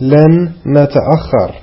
لن نتأخر.